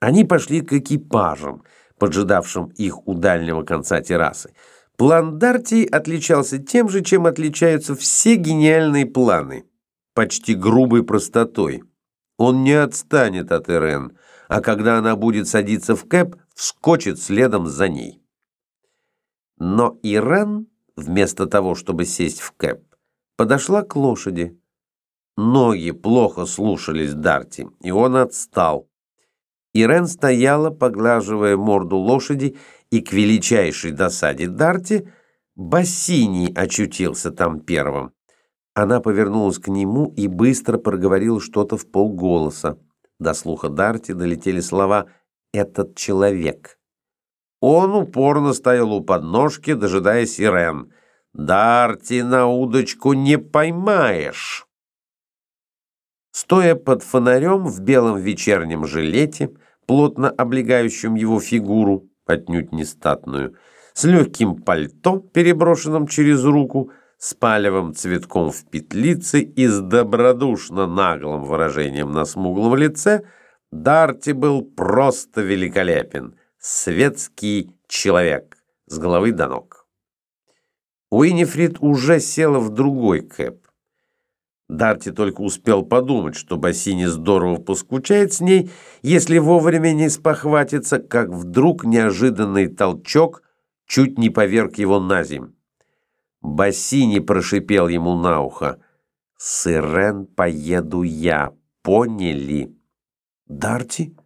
Они пошли к экипажам, поджидавшим их у дальнего конца террасы. План Дарти отличался тем же, чем отличаются все гениальные планы. Почти грубой простотой. Он не отстанет от Ирен, а когда она будет садиться в кэп, вскочит следом за ней. Но Ирен, вместо того, чтобы сесть в кэп, подошла к лошади. Ноги плохо слушались Дарти, и он отстал. Ирен стояла, поглаживая морду лошади, и к величайшей досаде Дарти Бассини очутился там первым. Она повернулась к нему и быстро проговорила что-то в полголоса. До слуха Дарти долетели слова «этот человек». Он упорно стоял у подножки, дожидаясь Ирен. «Дарти на удочку не поймаешь!» Стоя под фонарем в белом вечернем жилете, плотно облегающем его фигуру, отнюдь не статную, с легким пальто, переброшенным через руку, с палевым цветком в петлице и с добродушно наглым выражением на смуглом лице, Дарти был просто великолепен, светский человек, с головы до ног. Уинифрид уже села в другой кэп. Дарти только успел подумать, что Бассини здорово поскучает с ней, если вовремя не спохватится, как вдруг неожиданный толчок чуть не поверг его на земь. Бассини прошипел ему на ухо. «С поеду я, поняли?» Дарти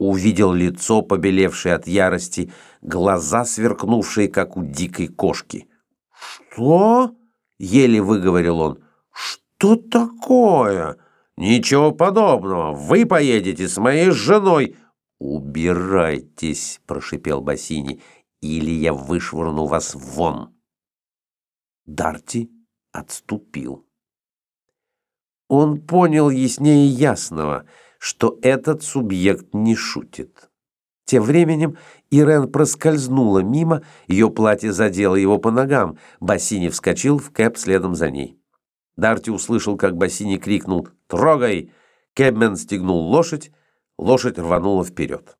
увидел лицо, побелевшее от ярости, глаза, сверкнувшие, как у дикой кошки. «Что?» — еле выговорил он. «Что такое?» «Ничего подобного. Вы поедете с моей женой». «Убирайтесь», — прошипел Бассини, — «или я вышвырну вас вон». Дарти отступил. Он понял яснее ясного, что этот субъект не шутит. Тем временем Ирен проскользнула мимо, ее платье задело его по ногам, Бассини вскочил в кэп следом за ней. Дарти услышал, как Бассини крикнул «Трогай!». Кэбмен стегнул лошадь, лошадь рванула вперед.